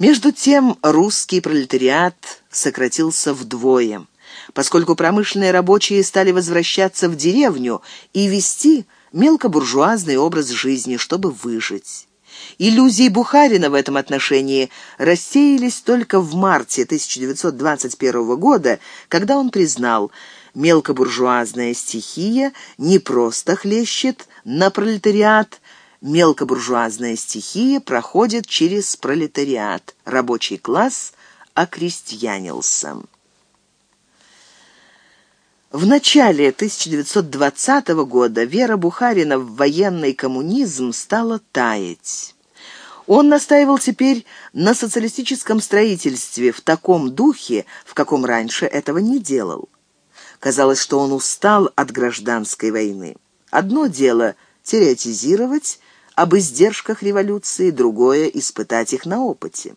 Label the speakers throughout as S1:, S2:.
S1: Между тем русский пролетариат сократился вдвое, поскольку промышленные рабочие стали возвращаться в деревню и вести мелкобуржуазный образ жизни, чтобы выжить. Иллюзии Бухарина в этом отношении рассеялись только в марте 1921 года, когда он признал, мелкобуржуазная стихия не просто хлещет на пролетариат, мелкобуржуазная стихия проходит через пролетариат, рабочий класс окрестьянился. В начале 1920 года вера Бухарина в военный коммунизм стала таять. Он настаивал теперь на социалистическом строительстве в таком духе, в каком раньше этого не делал. Казалось, что он устал от гражданской войны. Одно дело — теоретизировать об издержках революции, другое — испытать их на опыте.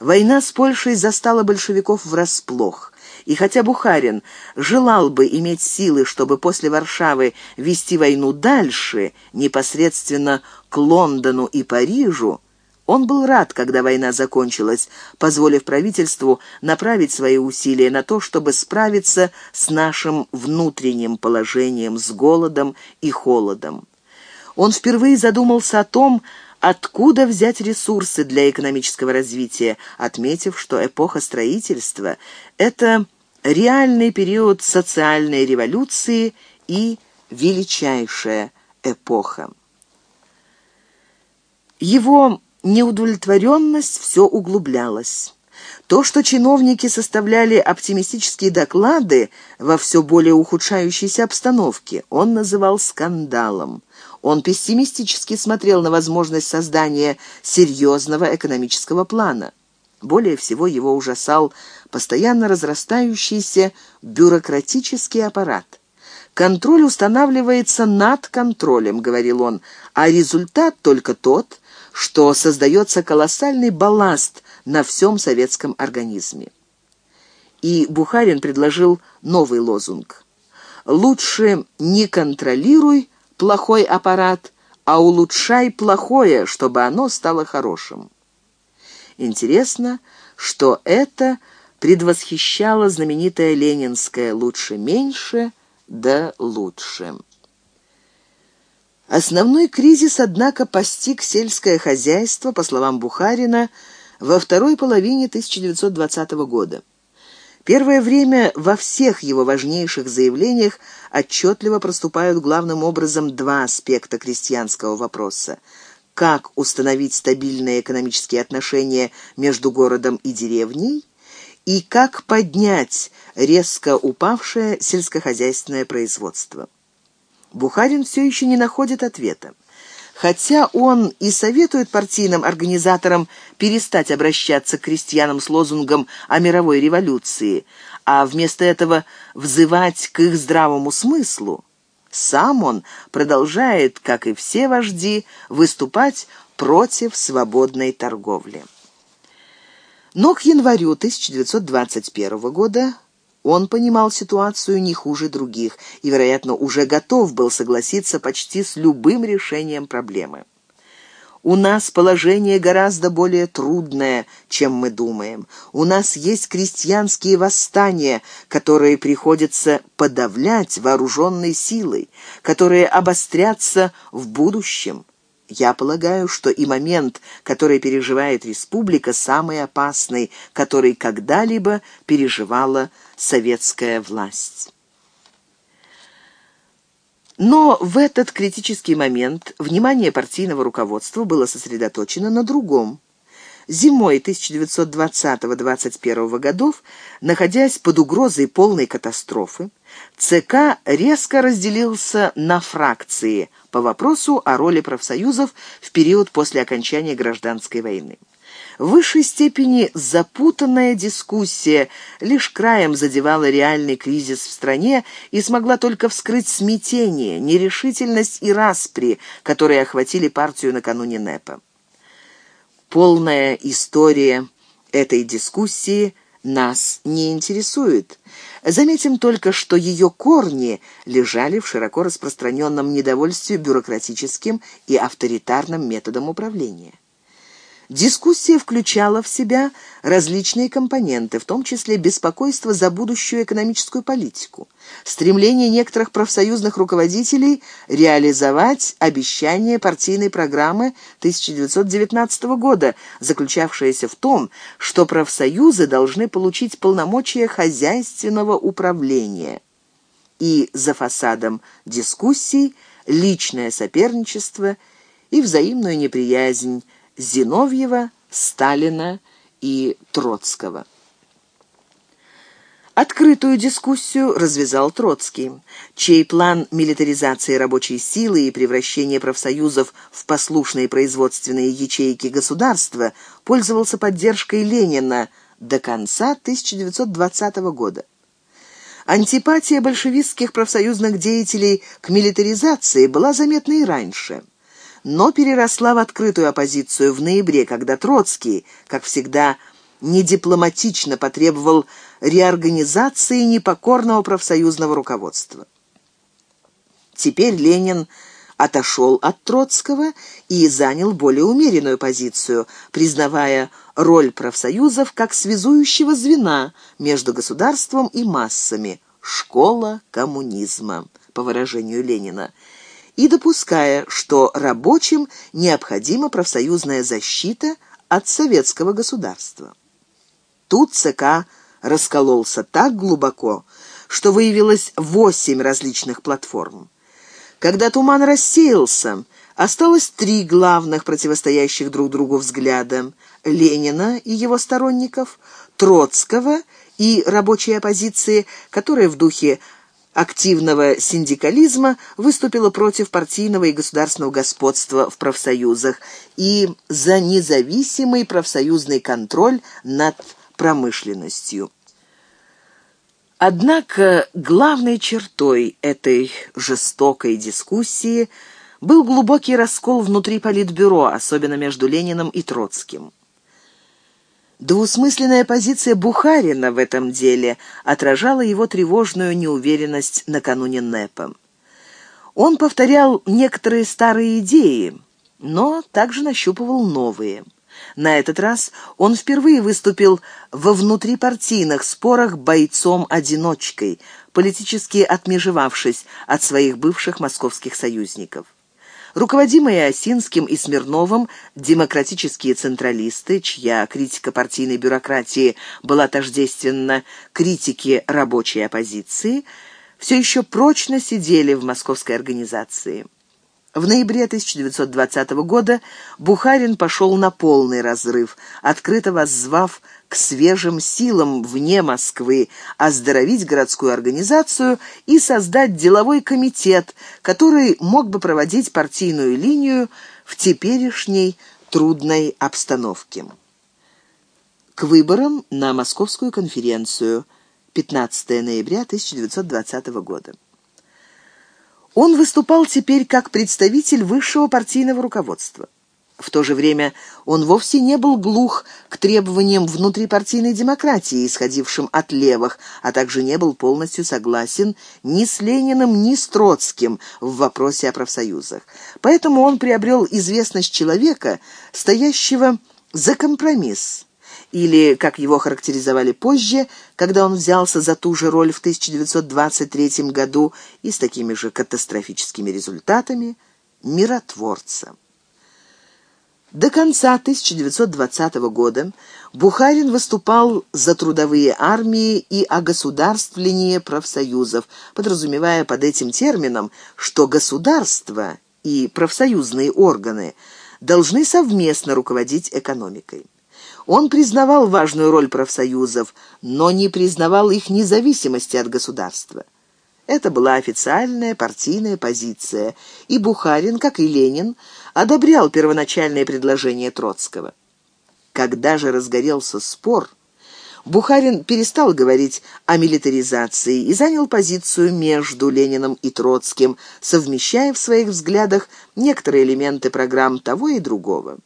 S1: Война с Польшей застала большевиков врасплох. И хотя Бухарин желал бы иметь силы, чтобы после Варшавы вести войну дальше, непосредственно к Лондону и Парижу, он был рад, когда война закончилась, позволив правительству направить свои усилия на то, чтобы справиться с нашим внутренним положением, с голодом и холодом. Он впервые задумался о том, откуда взять ресурсы для экономического развития, отметив, что эпоха строительства – это реальный период социальной революции и величайшая эпоха. Его неудовлетворенность все углублялась. То, что чиновники составляли оптимистические доклады во все более ухудшающейся обстановке, он называл скандалом. Он пессимистически смотрел на возможность создания серьезного экономического плана. Более всего его ужасал постоянно разрастающийся бюрократический аппарат. «Контроль устанавливается над контролем», — говорил он, «а результат только тот, что создается колоссальный балласт на всем советском организме». И Бухарин предложил новый лозунг. «Лучше не контролируй плохой аппарат, а улучшай плохое, чтобы оно стало хорошим». Интересно, что это предвосхищало знаменитое ленинское «лучше-меньше, да лучше». Основной кризис, однако, постиг сельское хозяйство, по словам Бухарина, во второй половине 1920 года. Первое время во всех его важнейших заявлениях отчетливо проступают главным образом два аспекта крестьянского вопроса – как установить стабильные экономические отношения между городом и деревней и как поднять резко упавшее сельскохозяйственное производство. Бухарин все еще не находит ответа. Хотя он и советует партийным организаторам перестать обращаться к крестьянам с лозунгом о мировой революции, а вместо этого взывать к их здравому смыслу, сам он продолжает, как и все вожди, выступать против свободной торговли. Но к январю 1921 года он понимал ситуацию не хуже других и, вероятно, уже готов был согласиться почти с любым решением проблемы. У нас положение гораздо более трудное, чем мы думаем. У нас есть крестьянские восстания, которые приходится подавлять вооруженной силой, которые обострятся в будущем. Я полагаю, что и момент, который переживает республика, самый опасный, который когда-либо переживала советская власть. Но в этот критический момент внимание партийного руководства было сосредоточено на другом. Зимой 1920-21 годов, находясь под угрозой полной катастрофы, ЦК резко разделился на фракции по вопросу о роли профсоюзов в период после окончания гражданской войны. В высшей степени запутанная дискуссия лишь краем задевала реальный кризис в стране и смогла только вскрыть смятение, нерешительность и распри, которые охватили партию накануне НЭПа. Полная история этой дискуссии нас не интересует. Заметим только, что ее корни лежали в широко распространенном недовольстве бюрократическим и авторитарным методом управления. Дискуссия включала в себя различные компоненты, в том числе беспокойство за будущую экономическую политику, стремление некоторых профсоюзных руководителей реализовать обещание партийной программы 1919 года, заключавшееся в том, что профсоюзы должны получить полномочия хозяйственного управления. И за фасадом дискуссий личное соперничество и взаимную неприязнь Зиновьева, Сталина и Троцкого. Открытую дискуссию развязал Троцкий, чей план милитаризации рабочей силы и превращения профсоюзов в послушные производственные ячейки государства пользовался поддержкой Ленина до конца 1920 года. Антипатия большевистских профсоюзных деятелей к милитаризации была заметна и раньше – но переросла в открытую оппозицию в ноябре, когда Троцкий, как всегда, недипломатично потребовал реорганизации непокорного профсоюзного руководства. Теперь Ленин отошел от Троцкого и занял более умеренную позицию, признавая роль профсоюзов как связующего звена между государством и массами, школа коммунизма, по выражению Ленина, и допуская, что рабочим необходима профсоюзная защита от советского государства. Тут ЦК раскололся так глубоко, что выявилось восемь различных платформ. Когда туман рассеялся, осталось три главных противостоящих друг другу взгляда – Ленина и его сторонников, Троцкого и рабочей оппозиции, которая в духе активного синдикализма выступила против партийного и государственного господства в профсоюзах и за независимый профсоюзный контроль над промышленностью. Однако главной чертой этой жестокой дискуссии был глубокий раскол внутри Политбюро, особенно между Лениным и Троцким. Двусмысленная позиция Бухарина в этом деле отражала его тревожную неуверенность накануне НЭПа. Он повторял некоторые старые идеи, но также нащупывал новые. На этот раз он впервые выступил во внутрипартийных спорах бойцом-одиночкой, политически отмежевавшись от своих бывших московских союзников. Руководимые Осинским и Смирновым демократические централисты, чья критика партийной бюрократии была тождественна критике рабочей оппозиции, все еще прочно сидели в московской организации. В ноябре 1920 года Бухарин пошел на полный разрыв, открыто воззвав к свежим силам вне Москвы, оздоровить городскую организацию и создать деловой комитет, который мог бы проводить партийную линию в теперешней трудной обстановке. К выборам на Московскую конференцию 15 ноября 1920 года. Он выступал теперь как представитель высшего партийного руководства. В то же время он вовсе не был глух к требованиям внутрипартийной демократии, исходившим от левых, а также не был полностью согласен ни с Лениным, ни с Троцким в вопросе о профсоюзах. Поэтому он приобрел известность человека, стоящего за компромисс, или, как его характеризовали позже, когда он взялся за ту же роль в 1923 году и с такими же катастрофическими результатами, миротворца. До конца 1920 года Бухарин выступал за трудовые армии и огосударствление профсоюзов, подразумевая под этим термином, что государство и профсоюзные органы должны совместно руководить экономикой. Он признавал важную роль профсоюзов, но не признавал их независимости от государства. Это была официальная партийная позиция, и Бухарин, как и Ленин, одобрял первоначальное предложение Троцкого. Когда же разгорелся спор, Бухарин перестал говорить о милитаризации и занял позицию между Лениным и Троцким, совмещая в своих взглядах некоторые элементы программ того и другого.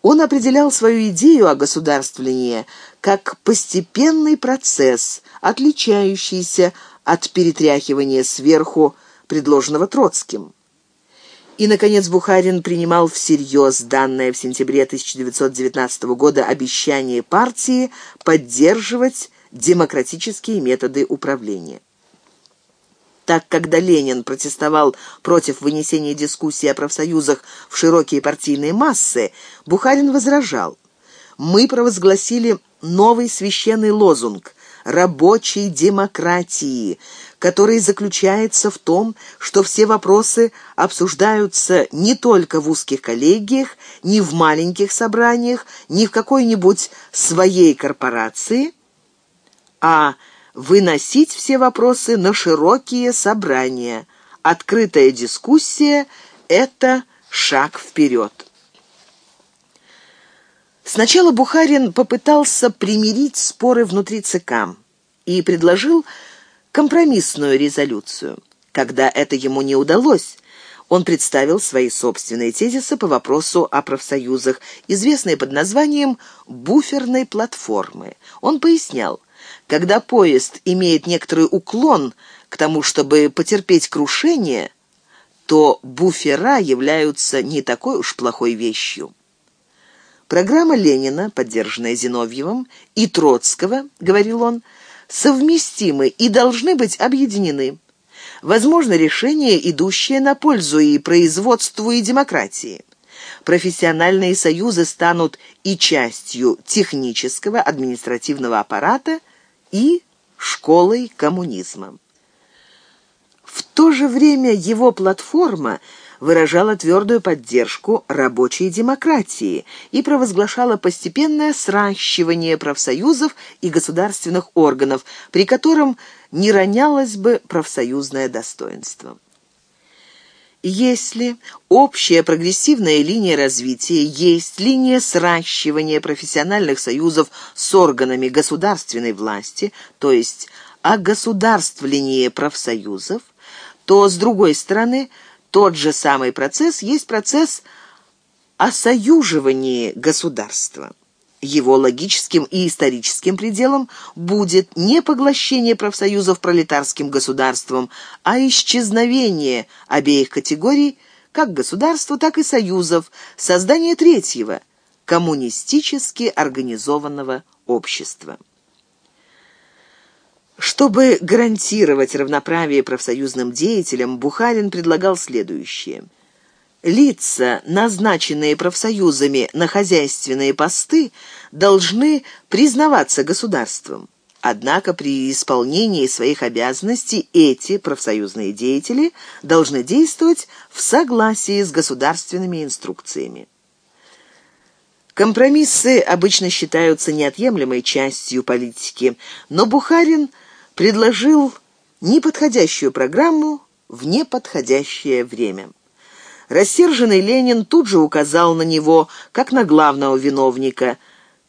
S1: Он определял свою идею о государствлении как постепенный процесс, отличающийся от перетряхивания сверху, предложенного Троцким. И, наконец, Бухарин принимал всерьез данное в сентябре 1919 года обещание партии поддерживать демократические методы управления. Так, когда Ленин протестовал против вынесения дискуссии о профсоюзах в широкие партийные массы, Бухарин возражал. «Мы провозгласили новый священный лозунг рабочей демократии, который заключается в том, что все вопросы обсуждаются не только в узких коллегиях, не в маленьких собраниях, не в какой-нибудь своей корпорации, а выносить все вопросы на широкие собрания. Открытая дискуссия – это шаг вперед. Сначала Бухарин попытался примирить споры внутри ЦК и предложил компромиссную резолюцию. Когда это ему не удалось, он представил свои собственные тезисы по вопросу о профсоюзах, известные под названием «буферной платформы». Он пояснял, когда поезд имеет некоторый уклон к тому, чтобы потерпеть крушение, то буфера являются не такой уж плохой вещью. Программа Ленина, поддержанная Зиновьевым, и Троцкого, говорил он, совместимы и должны быть объединены. Возможно решение, идущее на пользу и производству, и демократии. Профессиональные союзы станут и частью технического административного аппарата, и школой коммунизма. В то же время его платформа – выражала твердую поддержку рабочей демократии и провозглашала постепенное сращивание профсоюзов и государственных органов, при котором не ронялось бы профсоюзное достоинство. Если общая прогрессивная линия развития есть линия сращивания профессиональных союзов с органами государственной власти, то есть огосударствление профсоюзов, то, с другой стороны, тот же самый процесс есть процесс осоюживания государства. Его логическим и историческим пределом будет не поглощение профсоюзов пролетарским государством, а исчезновение обеих категорий, как государства, так и союзов, создание третьего, коммунистически организованного общества. Чтобы гарантировать равноправие профсоюзным деятелям, Бухарин предлагал следующее. Лица, назначенные профсоюзами на хозяйственные посты, должны признаваться государством. Однако при исполнении своих обязанностей эти профсоюзные деятели должны действовать в согласии с государственными инструкциями. Компромиссы обычно считаются неотъемлемой частью политики, но Бухарин – предложил неподходящую программу в неподходящее время. Рассерженный Ленин тут же указал на него, как на главного виновника.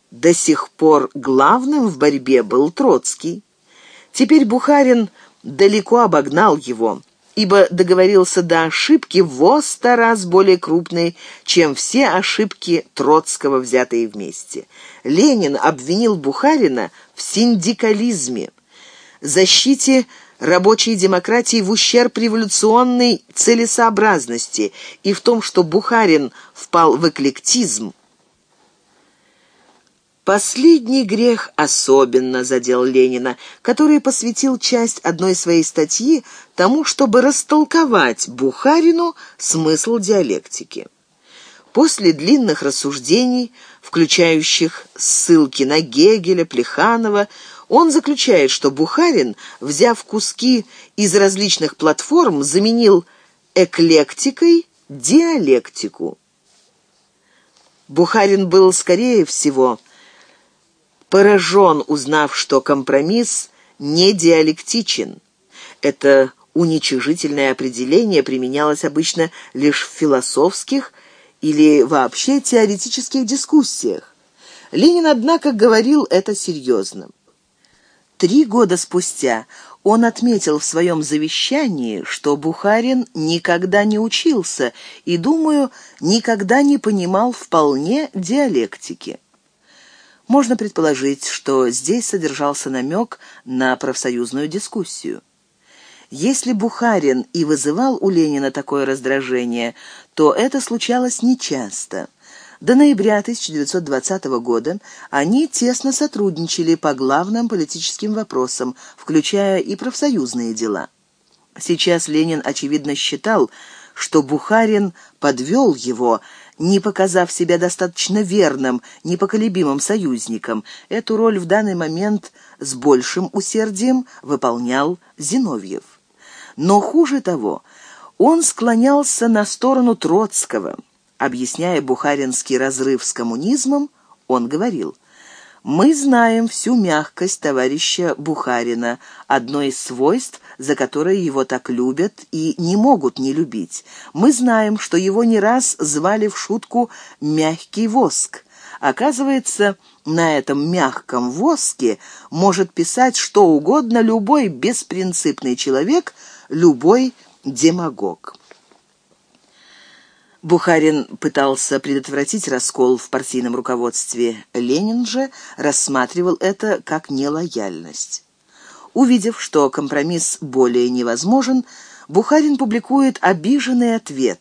S1: До сих пор главным в борьбе был Троцкий. Теперь Бухарин далеко обогнал его, ибо договорился до ошибки в сто раз более крупной, чем все ошибки Троцкого, взятые вместе. Ленин обвинил Бухарина в синдикализме защите рабочей демократии в ущерб революционной целесообразности и в том, что Бухарин впал в эклектизм. Последний грех особенно задел Ленина, который посвятил часть одной своей статьи тому, чтобы растолковать Бухарину смысл диалектики. После длинных рассуждений, включающих ссылки на Гегеля, Плеханова, он заключает, что Бухарин, взяв куски из различных платформ, заменил эклектикой диалектику. Бухарин был, скорее всего, поражен, узнав, что компромисс не диалектичен. Это уничижительное определение применялось обычно лишь в философских или вообще теоретических дискуссиях. Ленин, однако, говорил это серьезно. Три года спустя он отметил в своем завещании, что Бухарин никогда не учился и, думаю, никогда не понимал вполне диалектики. Можно предположить, что здесь содержался намек на профсоюзную дискуссию. Если Бухарин и вызывал у Ленина такое раздражение, то это случалось нечасто. До ноября 1920 года они тесно сотрудничали по главным политическим вопросам, включая и профсоюзные дела. Сейчас Ленин, очевидно, считал, что Бухарин подвел его, не показав себя достаточно верным, непоколебимым союзником. Эту роль в данный момент с большим усердием выполнял Зиновьев. Но хуже того, он склонялся на сторону Троцкого. Объясняя бухаринский разрыв с коммунизмом, он говорил – мы знаем всю мягкость товарища Бухарина, одно из свойств, за которое его так любят и не могут не любить. Мы знаем, что его не раз звали в шутку «мягкий воск». Оказывается, на этом мягком воске может писать что угодно любой беспринципный человек, любой демагог. Бухарин пытался предотвратить раскол в партийном руководстве. Ленин же рассматривал это как нелояльность. Увидев, что компромисс более невозможен, Бухарин публикует обиженный ответ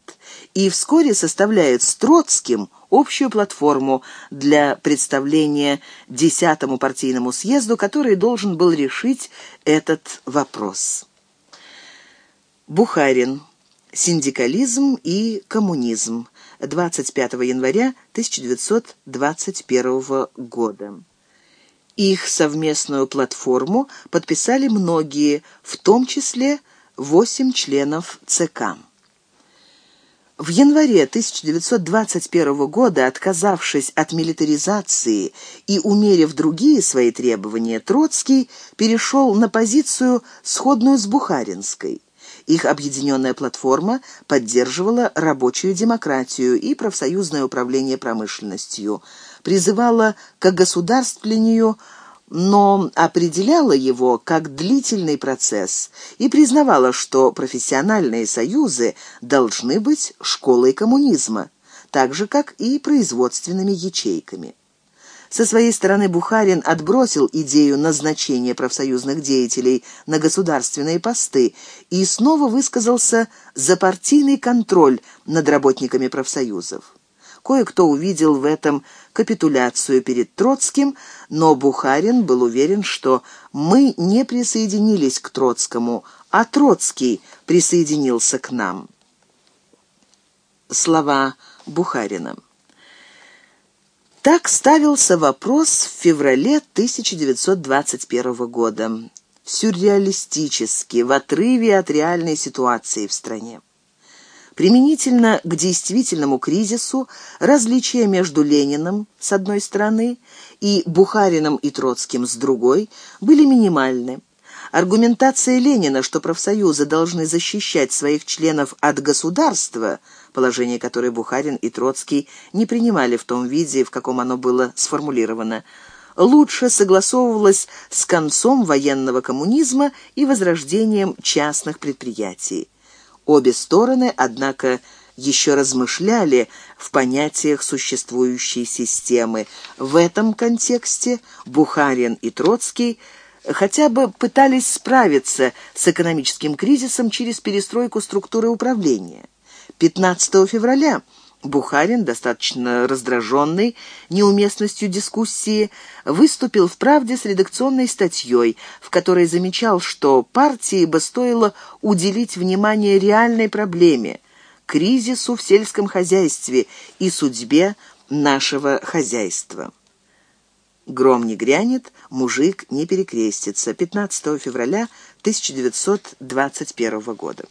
S1: и вскоре составляет с Троцким общую платформу для представления десятому партийному съезду, который должен был решить этот вопрос. Бухарин. Синдикализм и коммунизм. 25 января 1921 года. Их совместную платформу подписали многие, в том числе восемь членов ЦК. В январе 1921 года, отказавшись от милитаризации и умерив другие свои требования, Троцкий перешел на позицию, сходную с Бухаринской. Их объединенная платформа поддерживала рабочую демократию и профсоюзное управление промышленностью, призывала к государствлению, но определяла его как длительный процесс и признавала, что профессиональные союзы должны быть школой коммунизма, так же, как и производственными ячейками. Со своей стороны Бухарин отбросил идею назначения профсоюзных деятелей на государственные посты и снова высказался за партийный контроль над работниками профсоюзов. Кое-кто увидел в этом капитуляцию перед Троцким, но Бухарин был уверен, что мы не присоединились к Троцкому, а Троцкий присоединился к нам. Слова Бухарина. Так ставился вопрос в феврале 1921 года. Сюрреалистически, в отрыве от реальной ситуации в стране. Применительно к действительному кризису различия между Лениным с одной стороны и Бухарином и Троцким с другой были минимальны. Аргументация Ленина, что профсоюзы должны защищать своих членов от государства, положение которое Бухарин и Троцкий не принимали в том виде, в каком оно было сформулировано, лучше согласовывалась с концом военного коммунизма и возрождением частных предприятий. Обе стороны, однако, еще размышляли в понятиях существующей системы. В этом контексте Бухарин и Троцкий – хотя бы пытались справиться с экономическим кризисом через перестройку структуры управления. 15 февраля Бухарин, достаточно раздраженный неуместностью дискуссии, выступил в «Правде» с редакционной статьей, в которой замечал, что партии бы стоило уделить внимание реальной проблеме – кризису в сельском хозяйстве и судьбе нашего хозяйства. Гром не грянет, мужик не перекрестится. 15 февраля 1921 года.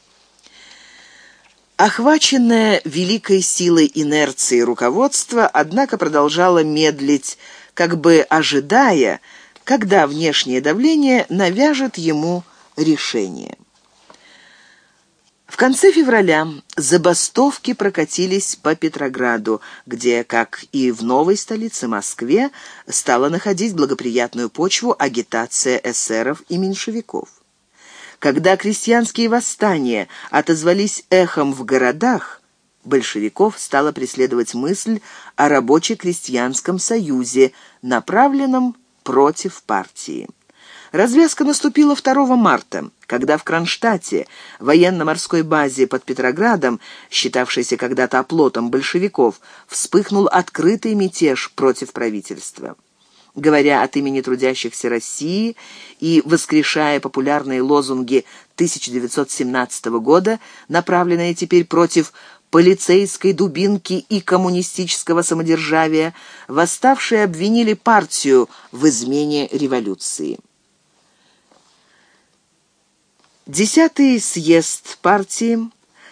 S1: Охваченное великой силой инерции руководство, однако продолжало медлить, как бы ожидая, когда внешнее давление навяжет ему решение. В конце февраля забастовки прокатились по Петрограду, где, как и в новой столице Москве, стала находить благоприятную почву агитация эсеров и меньшевиков. Когда крестьянские восстания отозвались эхом в городах, большевиков стала преследовать мысль о рабоче-крестьянском союзе, направленном против партии. Развязка наступила 2 марта, когда в Кронштадте, военно-морской базе под Петроградом, считавшейся когда-то оплотом большевиков, вспыхнул открытый мятеж против правительства. Говоря от имени трудящихся России и воскрешая популярные лозунги 1917 года, направленные теперь против полицейской дубинки и коммунистического самодержавия, восставшие обвинили партию в измене революции. Десятый съезд партии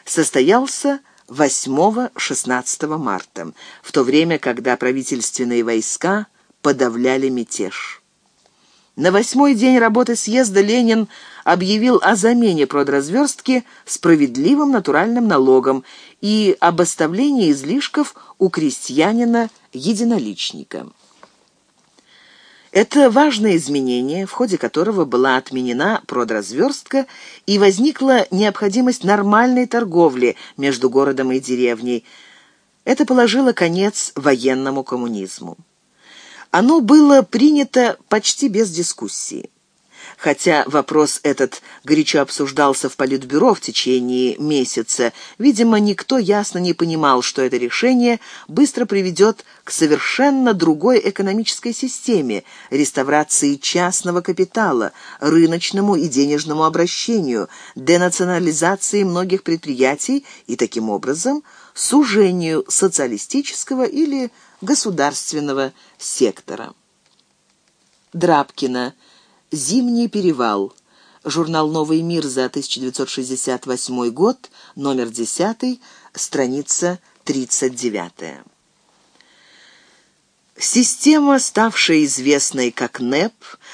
S1: состоялся 8-16 марта, в то время, когда правительственные войска подавляли мятеж. На восьмой день работы съезда Ленин объявил о замене продразверстки справедливым натуральным налогом и об оставлении излишков у крестьянина-единоличника. Это важное изменение, в ходе которого была отменена продразверстка и возникла необходимость нормальной торговли между городом и деревней. Это положило конец военному коммунизму. Оно было принято почти без дискуссии. Хотя вопрос этот горячо обсуждался в Политбюро в течение месяца, видимо, никто ясно не понимал, что это решение быстро приведет к совершенно другой экономической системе, реставрации частного капитала, рыночному и денежному обращению, денационализации многих предприятий и, таким образом, сужению социалистического или государственного сектора. Драбкина. Зимний перевал. Журнал «Новый мир» за 1968 год, номер 10, страница 39. Система, ставшая известной как НЭП,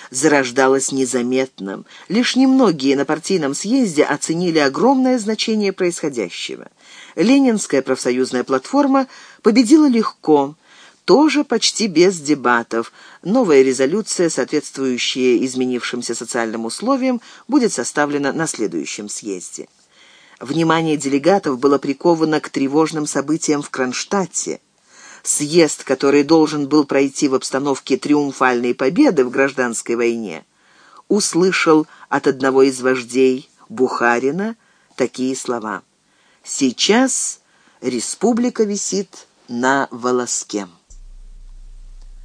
S1: зарождалась незаметно. Лишь немногие на партийном съезде оценили огромное значение происходящего. Ленинская профсоюзная платформа победила легко, тоже почти без дебатов. Новая резолюция, соответствующая изменившимся социальным условиям, будет составлена на следующем съезде. Внимание делегатов было приковано к тревожным событиям в Кронштадте. Съезд, который должен был пройти в обстановке триумфальной победы в гражданской войне, услышал от одного из вождей Бухарина такие слова. «Сейчас республика висит на волоске».